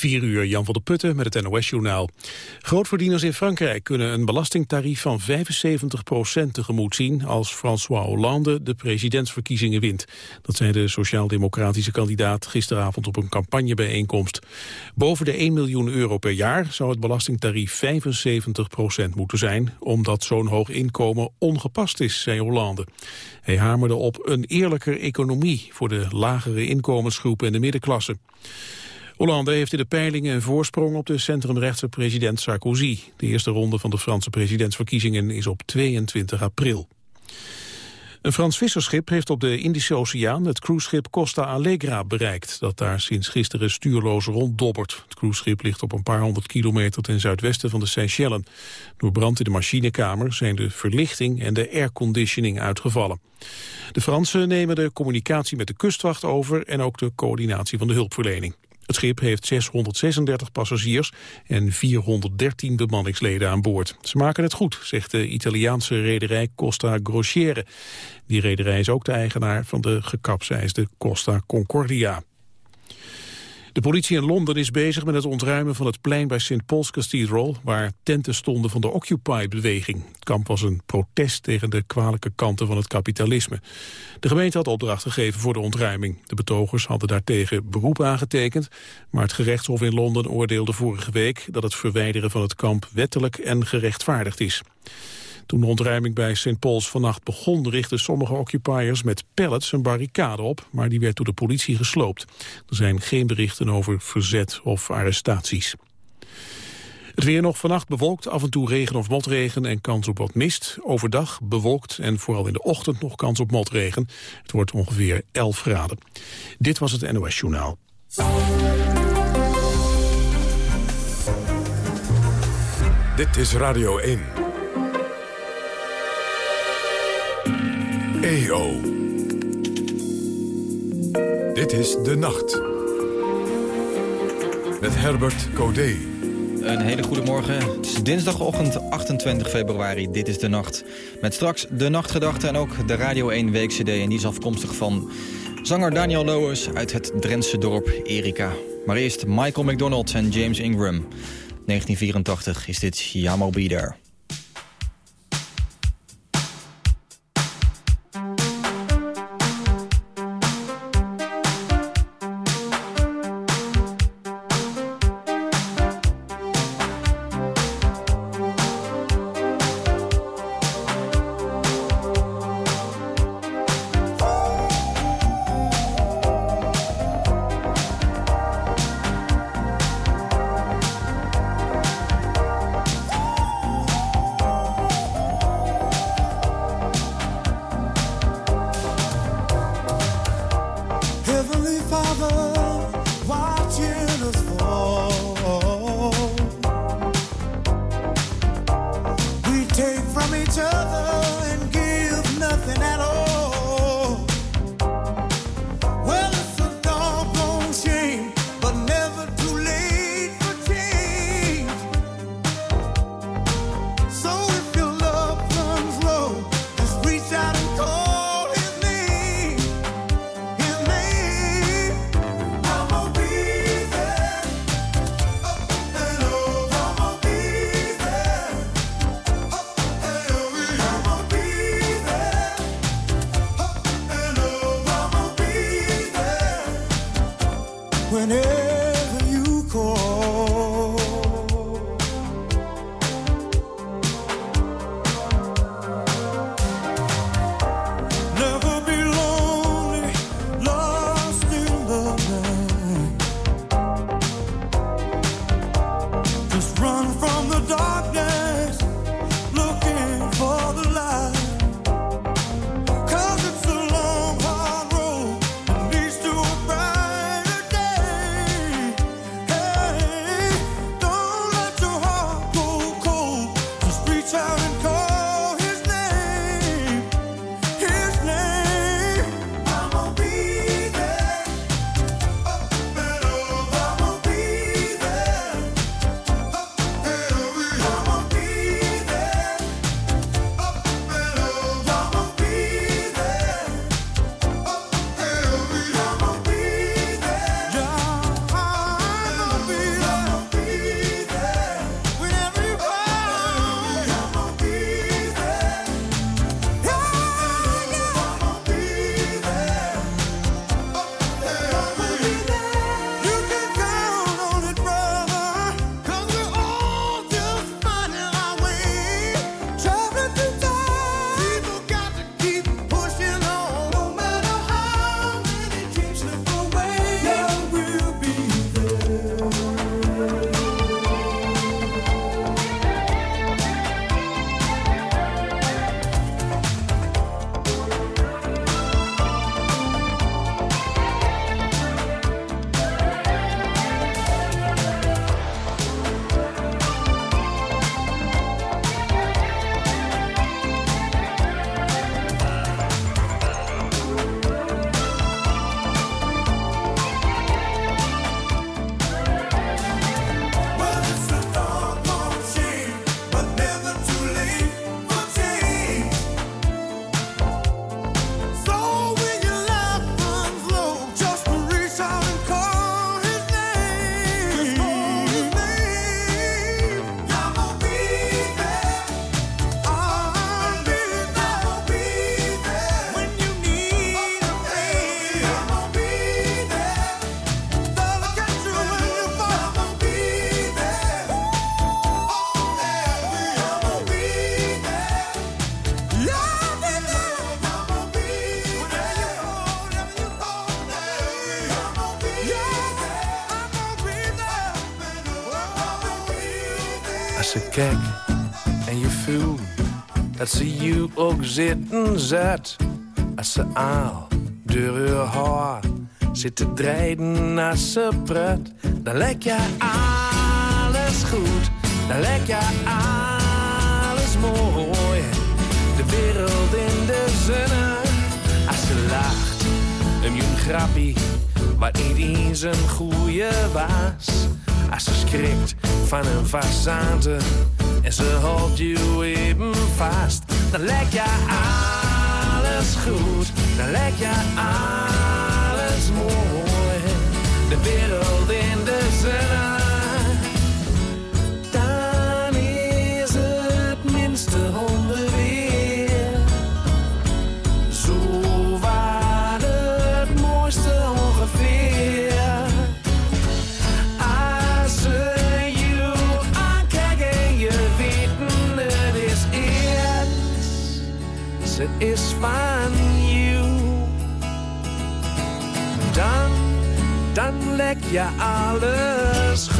4 uur, Jan van der Putten met het NOS-journaal. Grootverdieners in Frankrijk kunnen een belastingtarief van 75% tegemoet zien... als François Hollande de presidentsverkiezingen wint. Dat zei de sociaal-democratische kandidaat gisteravond op een campagnebijeenkomst. Boven de 1 miljoen euro per jaar zou het belastingtarief 75% moeten zijn... omdat zo'n hoog inkomen ongepast is, zei Hollande. Hij hamerde op een eerlijker economie voor de lagere inkomensgroepen en de middenklasse. Hollande heeft in de peilingen een voorsprong op de centrumrechtse president Sarkozy. De eerste ronde van de Franse presidentsverkiezingen is op 22 april. Een Frans visserschip heeft op de Indische Oceaan het cruiseschip Costa Allegra bereikt, dat daar sinds gisteren stuurloos ronddobbert. Het cruiseschip ligt op een paar honderd kilometer ten zuidwesten van de Seychellen. Door brand in de machinekamer zijn de verlichting en de airconditioning uitgevallen. De Fransen nemen de communicatie met de kustwacht over en ook de coördinatie van de hulpverlening. Het schip heeft 636 passagiers en 413 bemanningsleden aan boord. Ze maken het goed, zegt de Italiaanse rederij Costa Crociere. Die rederij is ook de eigenaar van de gekapseisde Costa Concordia. De politie in Londen is bezig met het ontruimen van het plein bij St. Paul's Cathedral, waar tenten stonden van de Occupy-beweging. Het kamp was een protest tegen de kwalijke kanten van het kapitalisme. De gemeente had opdracht gegeven voor de ontruiming. De betogers hadden daartegen beroep aangetekend, maar het gerechtshof in Londen oordeelde vorige week dat het verwijderen van het kamp wettelijk en gerechtvaardigd is. Toen de ontruiming bij St. Pauls vannacht begon... richtten sommige occupiers met pallets een barricade op... maar die werd door de politie gesloopt. Er zijn geen berichten over verzet of arrestaties. Het weer nog vannacht bewolkt, af en toe regen of motregen en kans op wat mist. Overdag bewolkt en vooral in de ochtend nog kans op motregen. Het wordt ongeveer 11 graden. Dit was het NOS Journaal. Dit is Radio 1. EO. Dit is De Nacht. Met Herbert Codé. Een hele goede morgen. Het is dinsdagochtend 28 februari. Dit is De Nacht. Met straks De Nachtgedachte en ook de Radio 1 Week-CD. En die is afkomstig van zanger Daniel Lowers uit het Drentse dorp Erika. Maar eerst Michael McDonald en James Ingram. 1984 is dit Yamo Be. Ook zitten zet. Als ze aal door haar haar zit te draaien als ze pret. Dan lijkt je alles goed, dan lijkt je alles mooi. De wereld in de zonne, als ze lacht, een jong grappie, wat niet eens een goeie was. Als ze schrikt van een façade en ze houdt je even vast, dan lijkt je alles goed, dan lijkt je alles lek je alles.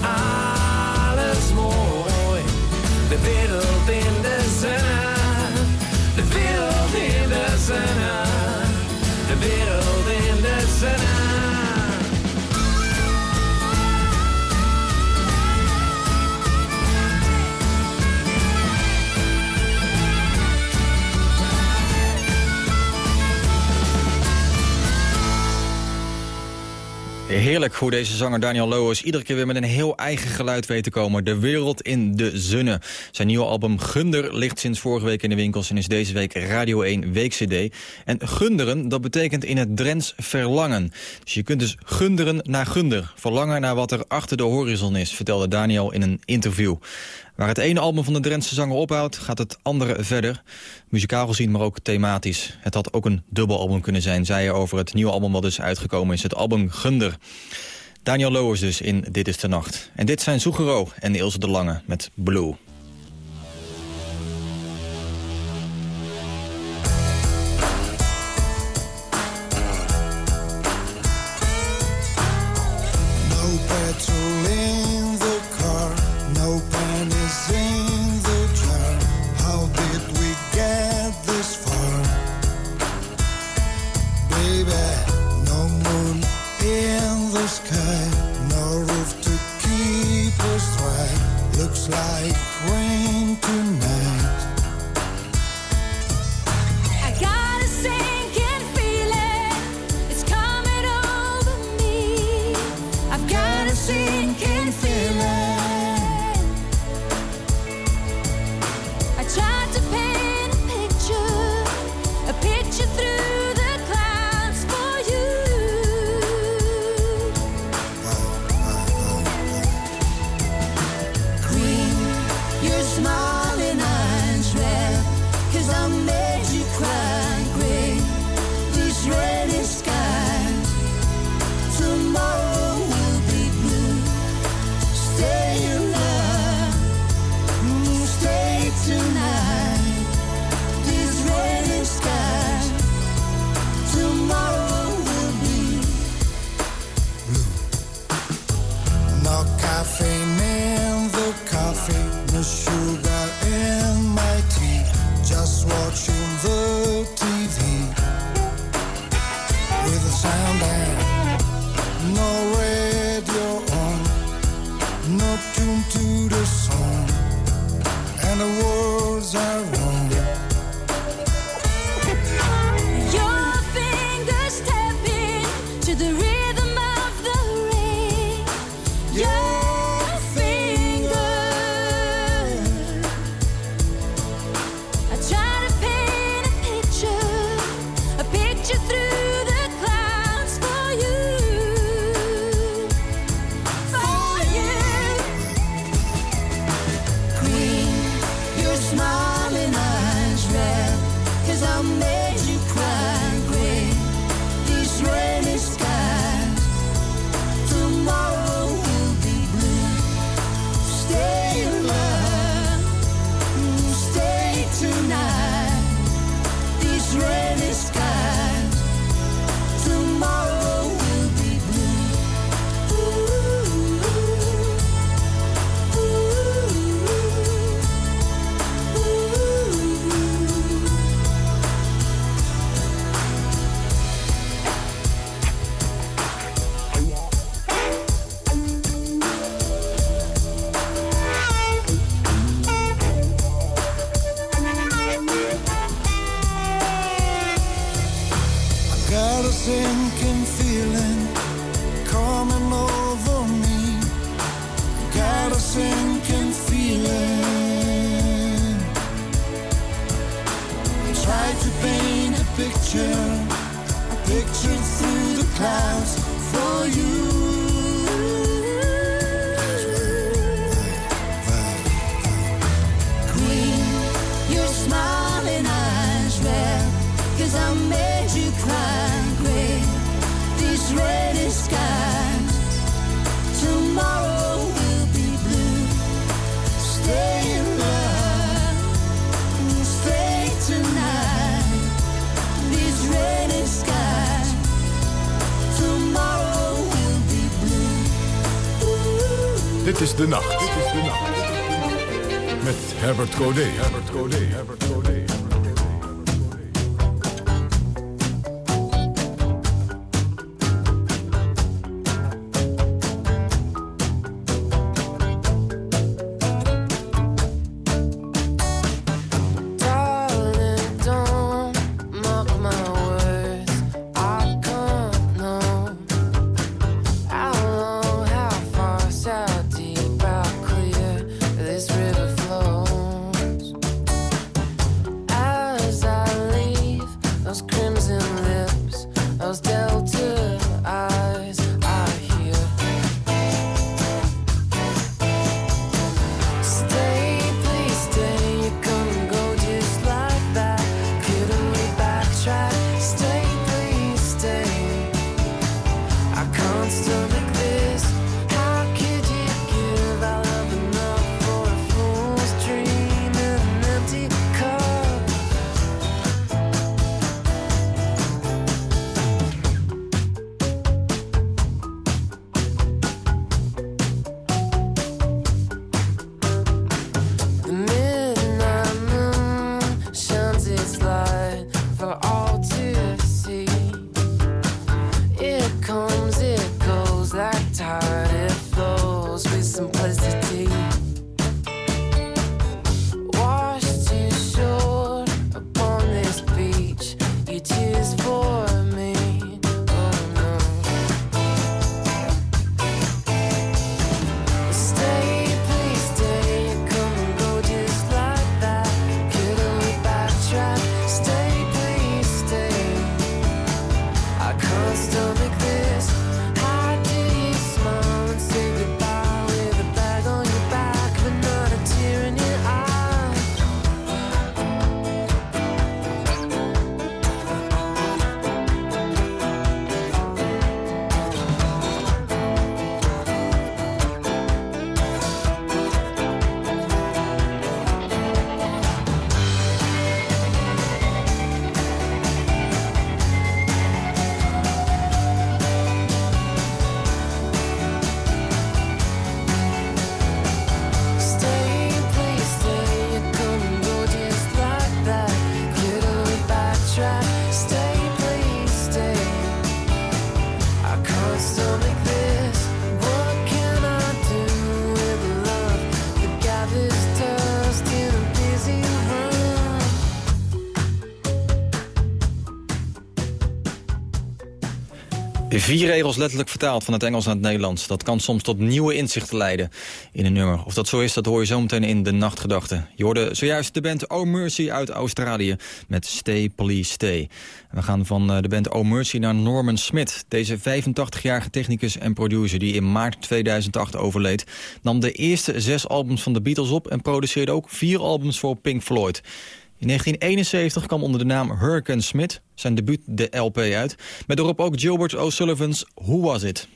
Heerlijk hoe deze zanger Daniel Loos iedere keer weer met een heel eigen geluid weet te komen. De wereld in de zonne. Zijn nieuwe album Gunder ligt sinds vorige week in de winkels... en is deze week Radio 1 week-cd. En gunderen, dat betekent in het Drents verlangen. Dus je kunt dus gunderen naar gunder. Verlangen naar wat er achter de horizon is, vertelde Daniel in een interview. Waar het ene album van de Drentse zanger ophoudt, gaat het andere verder. Muzikaal gezien, maar ook thematisch. Het had ook een dubbelalbum kunnen zijn, zei hij over het nieuwe album wat dus uitgekomen is. Het album Gunder. Daniel Lowers dus in Dit is de Nacht. En dit zijn Soegero en Ilse de Lange met Blue. fly. Herbert Codé. Vier regels letterlijk vertaald van het Engels naar het Nederlands. Dat kan soms tot nieuwe inzichten leiden in een nummer. Of dat zo is, dat hoor je zo meteen in De Nachtgedachten. Je hoorde zojuist de band Oh Mercy uit Australië met Stay Please Stay. We gaan van eh, de band Oh Mercy naar Norman Smith. Deze 85-jarige technicus en producer die in maart 2008 overleed... nam de eerste zes albums van de Beatles op en produceerde ook vier albums voor Pink Floyd. In 1971 kwam onder de naam Hurricane Smith zijn debuut de LP uit... met daarop ook Gilbert O'Sullivan's Who Was It?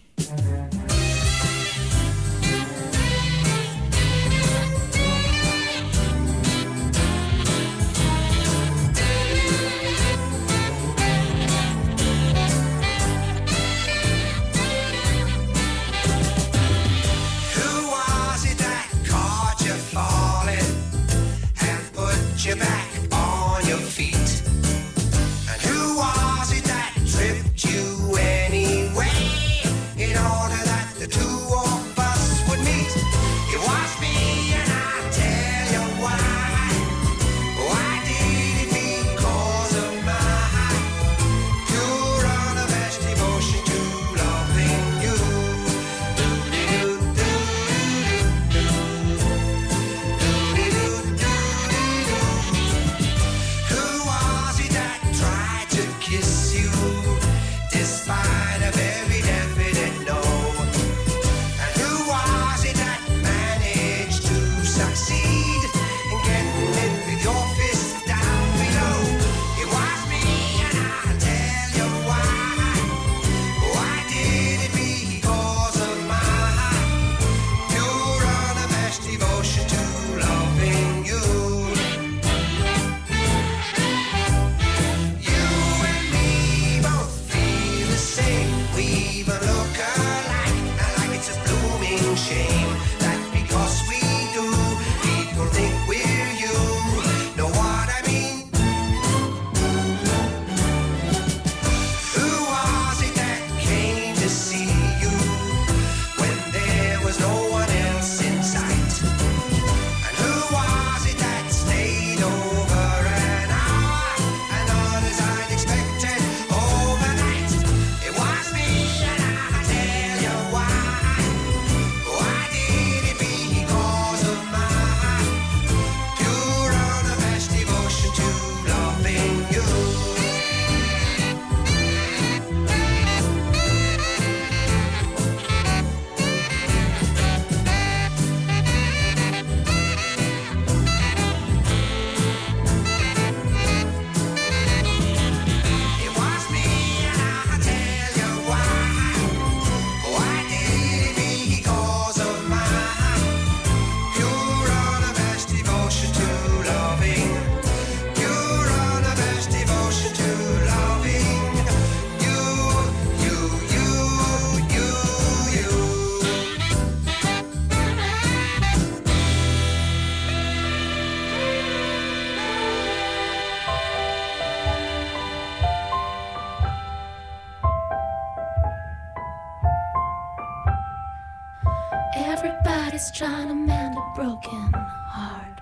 just trying to mend a broken heart.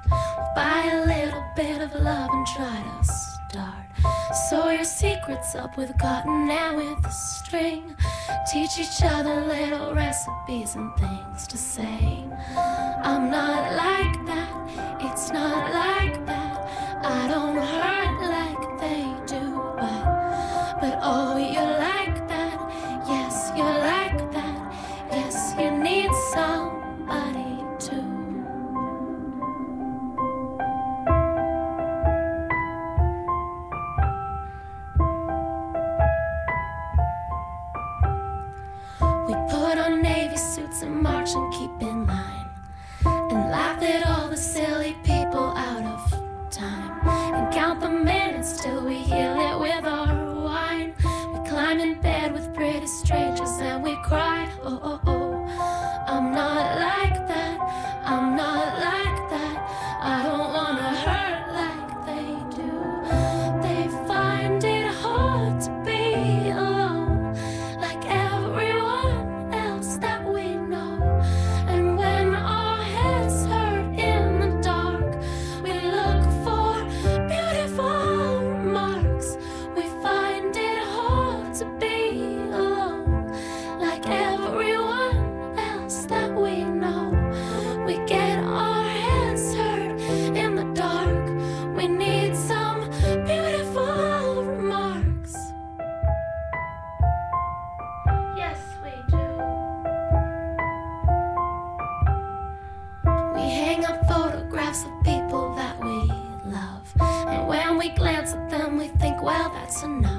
Buy a little bit of love and try to start. Sew your secrets up with cotton and with string. Teach each other little recipes and things to say. I'm not like that, it's not like that. I don't hurt. That's enough.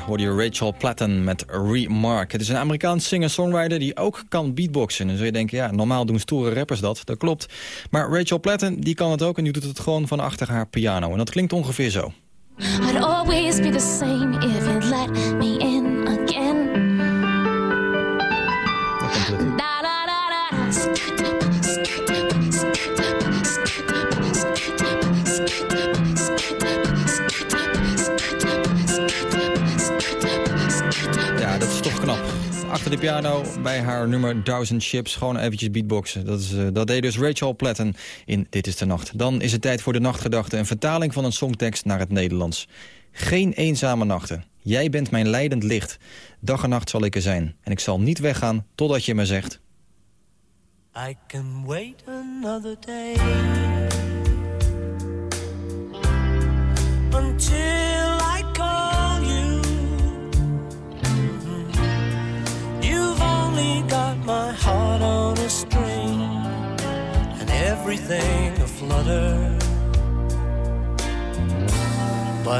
Here hoorde je Rachel Platten met Remark. Het is een Amerikaans singer-songwriter die ook kan beatboxen. En zul je denken, ja, normaal doen stoere rappers dat. Dat klopt. Maar Rachel Platten, die kan het ook en die doet het gewoon van achter haar piano. En dat klinkt ongeveer zo. Always be the same if let me Achter de piano bij haar nummer Thousand Ships. Gewoon eventjes beatboxen. Dat, is, eh, dat deed dus Rachel Platten in Dit is de Nacht. Dan is het tijd voor de nachtgedachte. Een vertaling van een songtekst naar het Nederlands. Geen eenzame nachten. Jij bent mijn leidend licht. Dag en nacht zal ik er zijn. En ik zal niet weggaan totdat je me zegt... I can wait another day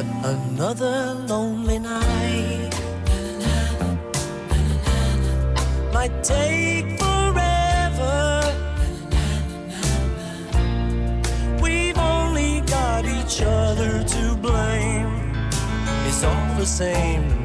But another lonely night might take forever. We've only got each other to blame. It's all the same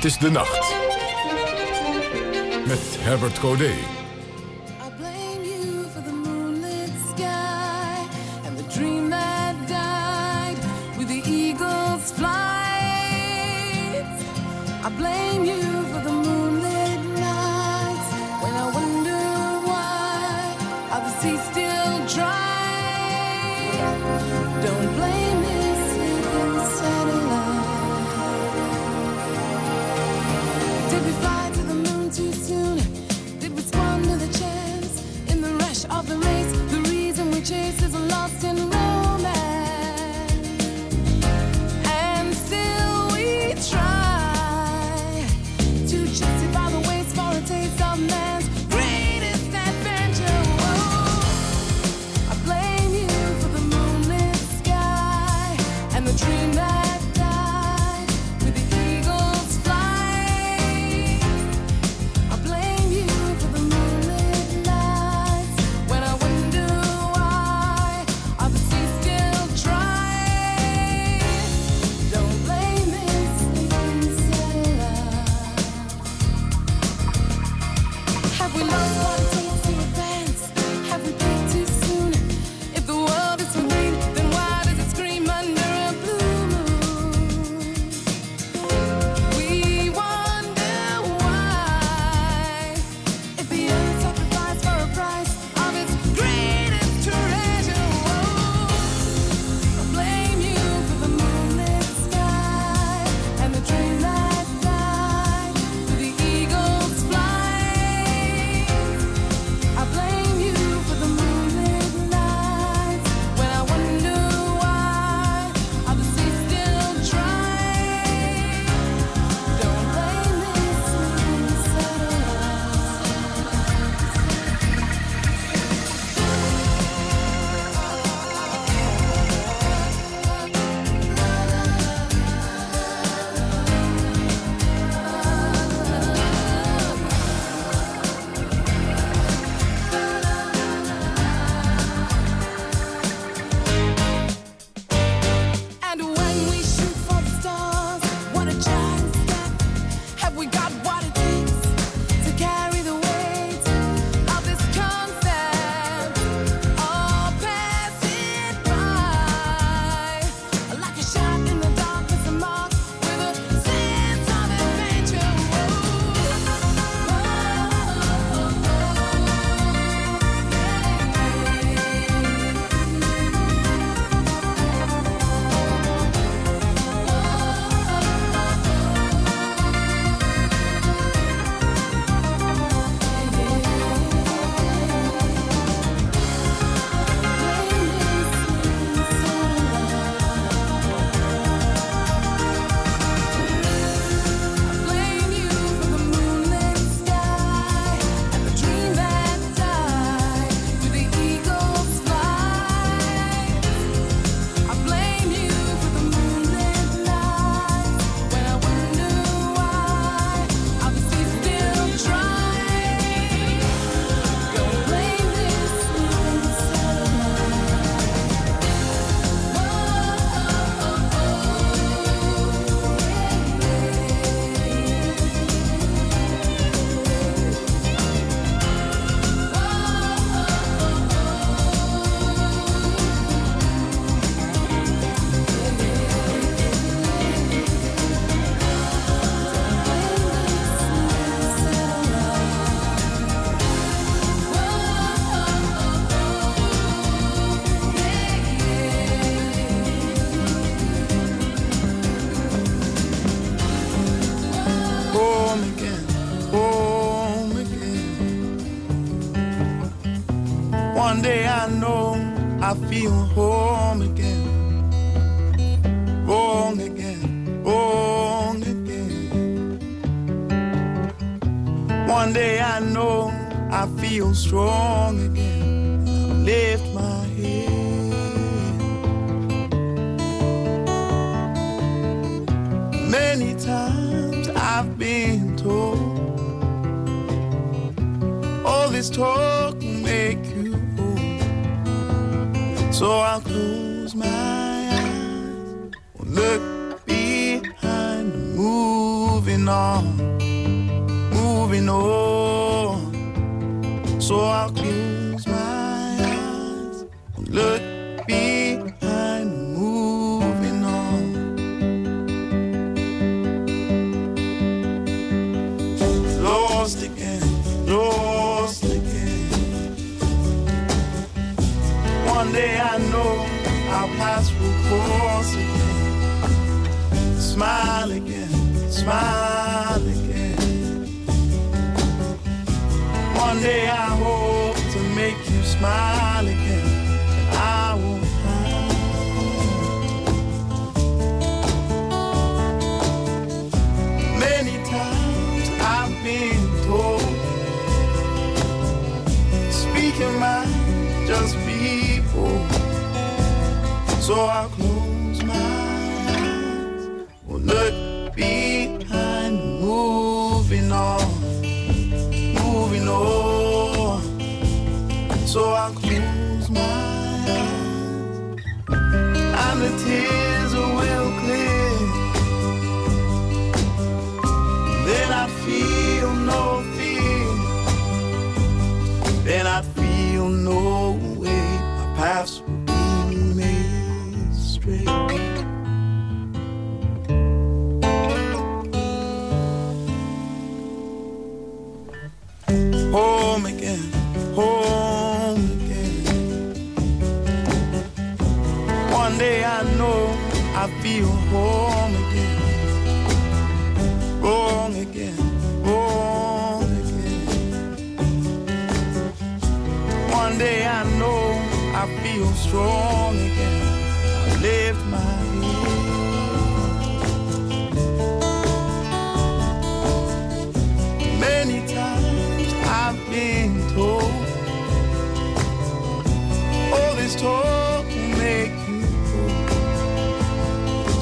Het is de nacht. Met Herbert Codé. I feel whole.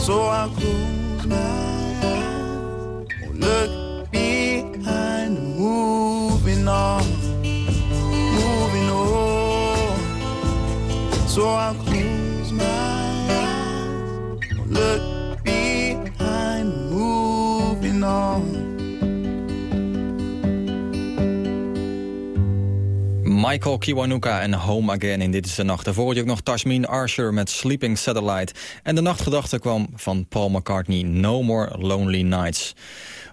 So I'll close my eyes, look behind, moving on, moving on. So I'll Michael Kiwanuka en Home Again in Dit is de Nacht. Daarvoor je ook nog Tasmin Archer met Sleeping Satellite. En de nachtgedachte kwam van Paul McCartney, No More Lonely Nights.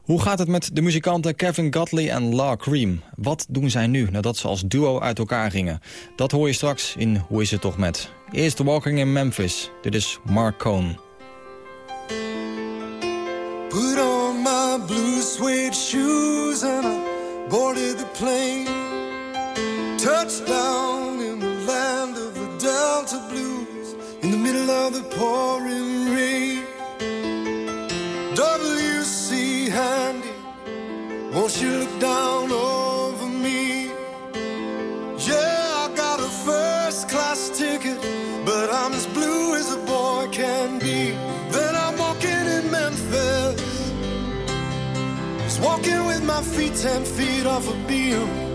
Hoe gaat het met de muzikanten Kevin Godley en La Cream? Wat doen zij nu nadat ze als duo uit elkaar gingen? Dat hoor je straks in Hoe is het toch met? Eerst Walking in Memphis. Dit is Mark Cohn. Put on my blue suede shoes and the plane. Touchdown in the land of the Delta Blues in the middle of the pouring rain. W.C. Handy, won't you look down over me? Yeah, I got a first class ticket, but I'm as blue as a boy can be. Then I'm walking in Memphis, just walking with my feet ten feet off a beam.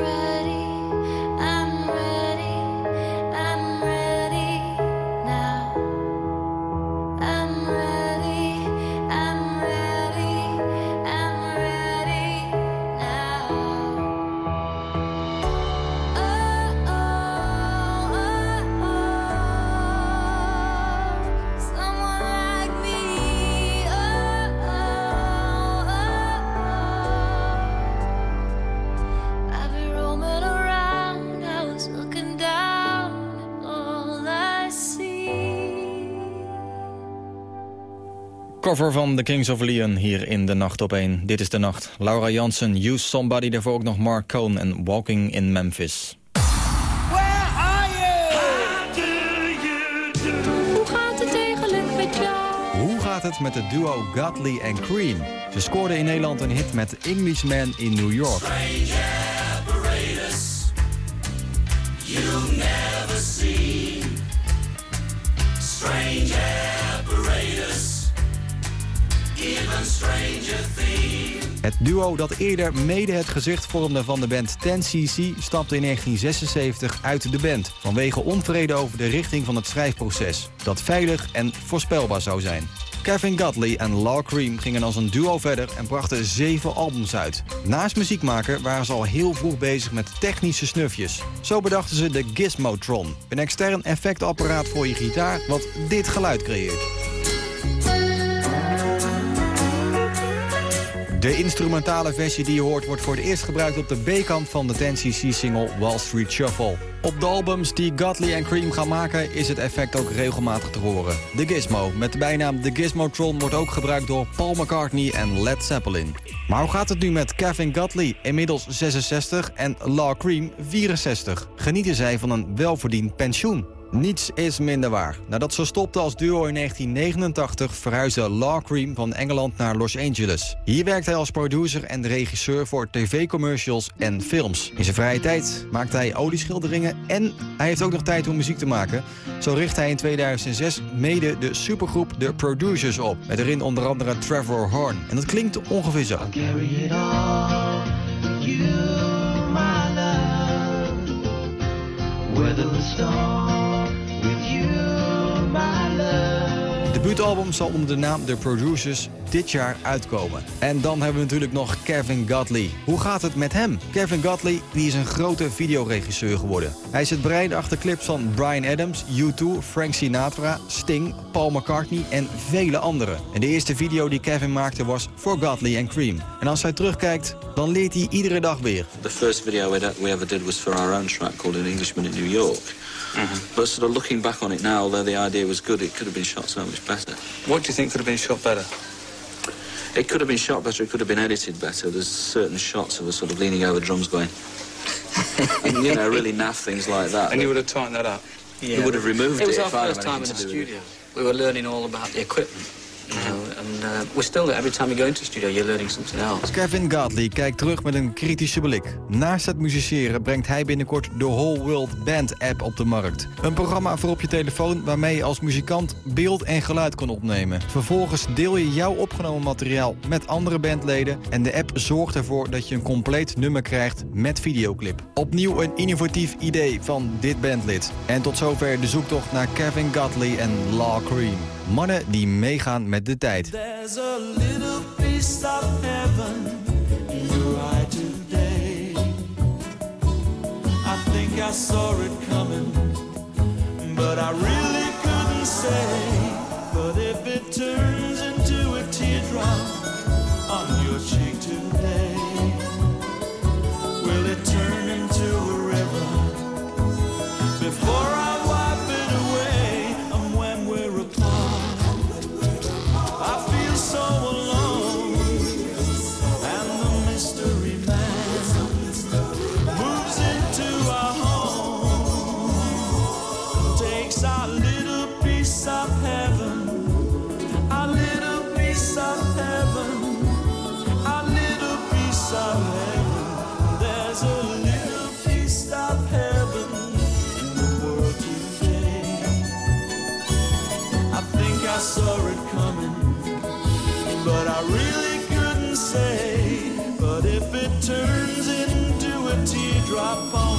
breath. Cover van The Kings of Leon hier in De Nacht op 1. Dit is De Nacht. Laura Jansen, Use Somebody, daarvoor ook nog Mark Cohn en Walking in Memphis. Hoe gaat het eigenlijk met jou? Hoe gaat het met het duo Godley en Cream? Ze scoorden in Nederland een hit met Englishman in New York. Het duo dat eerder mede het gezicht vormde van de band 10cc... stapte in 1976 uit de band... vanwege onvrede over de richting van het schrijfproces... dat veilig en voorspelbaar zou zijn. Kevin Godley en Law Cream gingen als een duo verder en brachten zeven albums uit. Naast muziek maken waren ze al heel vroeg bezig met technische snufjes. Zo bedachten ze de Gizmotron, een extern effectapparaat voor je gitaar wat dit geluid creëert. De instrumentale versie die je hoort wordt voor het eerst gebruikt op de B-kant van de 10cc-single Wall Street Shuffle. Op de albums die Godley en Cream gaan maken is het effect ook regelmatig te horen. De Gizmo, met de bijnaam de Gizmotron, wordt ook gebruikt door Paul McCartney en Led Zeppelin. Maar hoe gaat het nu met Kevin Godley, inmiddels 66, en Law Cream, 64? Genieten zij van een welverdiend pensioen? Niets is minder waar. Nadat ze stopte als duo in 1989 verhuisde Law Cream van Engeland naar Los Angeles. Hier werkt hij als producer en regisseur voor tv-commercials en films. In zijn vrije tijd maakt hij olieschilderingen en hij heeft ook nog tijd om muziek te maken. Zo richt hij in 2006 mede de supergroep The Producers op. Met erin onder andere Trevor Horn. En dat klinkt ongeveer zo. Weather the storm debuutalbum zal onder de naam The Producers dit jaar uitkomen. En dan hebben we natuurlijk nog Kevin Godley. Hoe gaat het met hem? Kevin Godley die is een grote videoregisseur geworden. Hij is het brein achter clips van Brian Adams, U2, Frank Sinatra, Sting, Paul McCartney en vele anderen. En de eerste video die Kevin maakte was voor Godley en Cream. En als hij terugkijkt, dan leert hij iedere dag weer. The first video we, ever did was for our own track called An Englishman in New York. Mm-hmm. But sort of looking back on it now, although the idea was good, it could have been shot so much better. What do you think could have been shot better? It could have been shot better, it could have been edited better. There's certain shots of us sort of leaning over drums going, and, you know, really naff things like that. And you would have tightened that up. We would have removed It it. was our first time in the to do with it. studio. We were learning all about the equipment, you know, uh, we're still every time you go into the studio, you're learning something else. Kevin Godley kijkt terug met een kritische blik. Naast het musiceren brengt hij binnenkort de Whole World Band app op de markt. Een programma voor op je telefoon waarmee je als muzikant beeld en geluid kan opnemen. Vervolgens deel je jouw opgenomen materiaal met andere bandleden en de app zorgt ervoor dat je een compleet nummer krijgt met videoclip. Opnieuw een innovatief idee van dit bandlid. En tot zover de zoektocht naar Kevin Godley en Law Cream. Mannen die meegaan met de tijd. There's a little piece of heaven in your eye today. I think I saw it coming, but I really couldn't say. But if it turns into a teardrop on your cheek teardrop on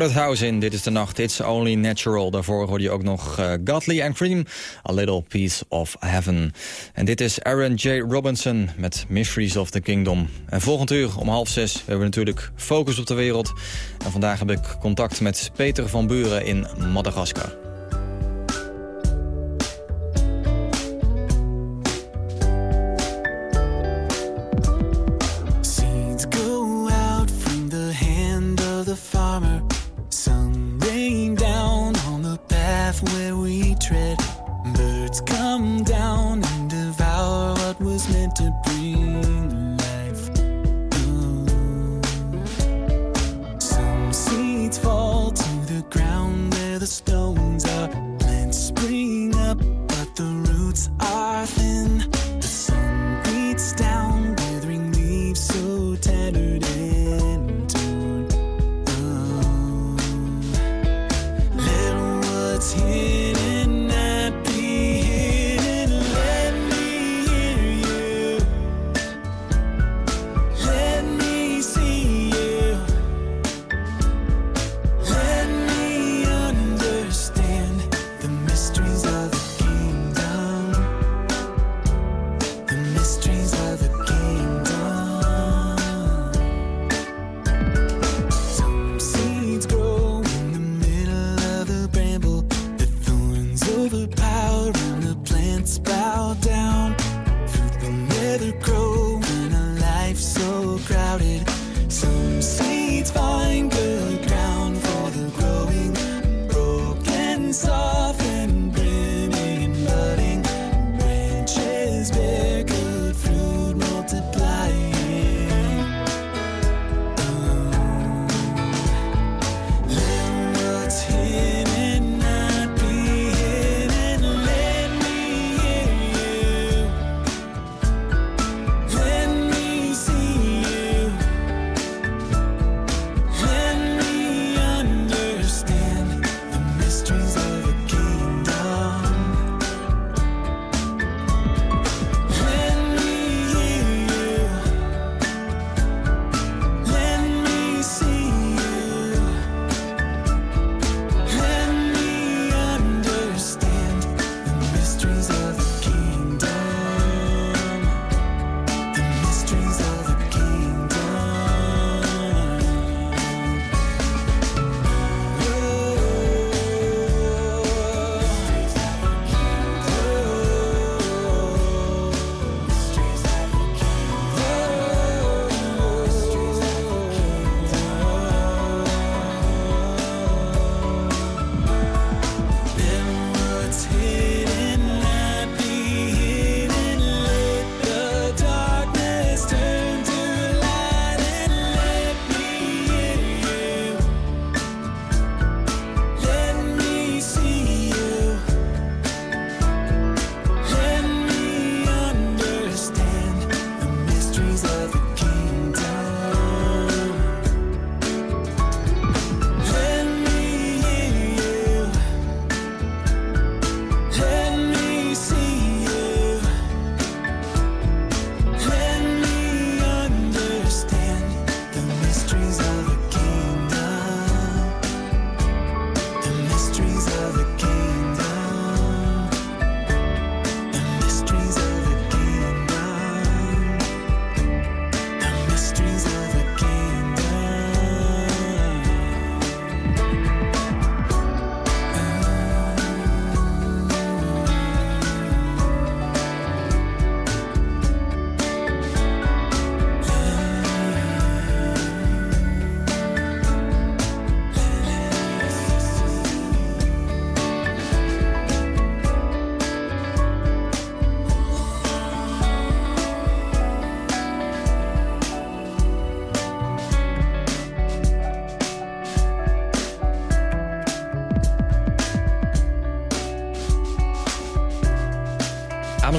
Crowded House in. Dit is de nacht. It's only natural. Daarvoor hoorde je ook nog eh, uh, Godly and Cream. A little piece of heaven. En dit is Aaron J. Robinson met Mysteries of the Kingdom. En volgend uur om half zes hebben we natuurlijk Focus op de Wereld. En vandaag heb ik contact met Peter van Buren in Madagaskar.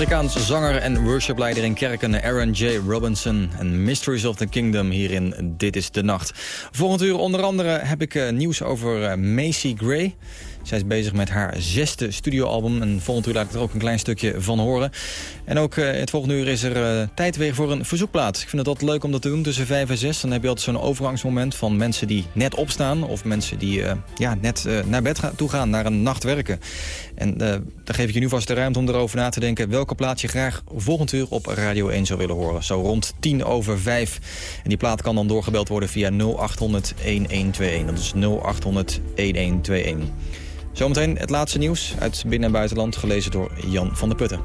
Amerikaanse zanger en worshipleider in kerken Aaron J. Robinson en Mysteries of the Kingdom hier in Dit is de Nacht. Volgend uur onder andere heb ik eh, nieuws over eh, Macy Gray. Zij is bezig met haar zesde studioalbum en volgend uur laat ik er ook een klein stukje van horen. En ook eh, het volgende uur is er tijd weer voor een verzoekplaat. Ik vind het altijd leuk om dat te doen tussen vijf en zes. Dan heb je altijd zo'n overgangsmoment van mensen die net opstaan... of mensen die ja, net naar bed toe gaan, naar een nacht werken. En eh, dan geef ik je nu vast de ruimte om erover na te denken... welke plaat je graag volgend uur op Radio 1 zou willen horen. Zo rond tien over vijf. En die plaat kan dan doorgebeld worden via 0800-1121. Dat is 0800-1121. Zometeen het laatste nieuws uit binnen- en buitenland, gelezen door Jan van der Putten.